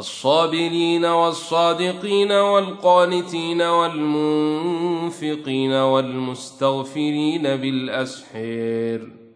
الصابرين والصادقين والقانتين والمنفقين والمستغفرين بالأسحير.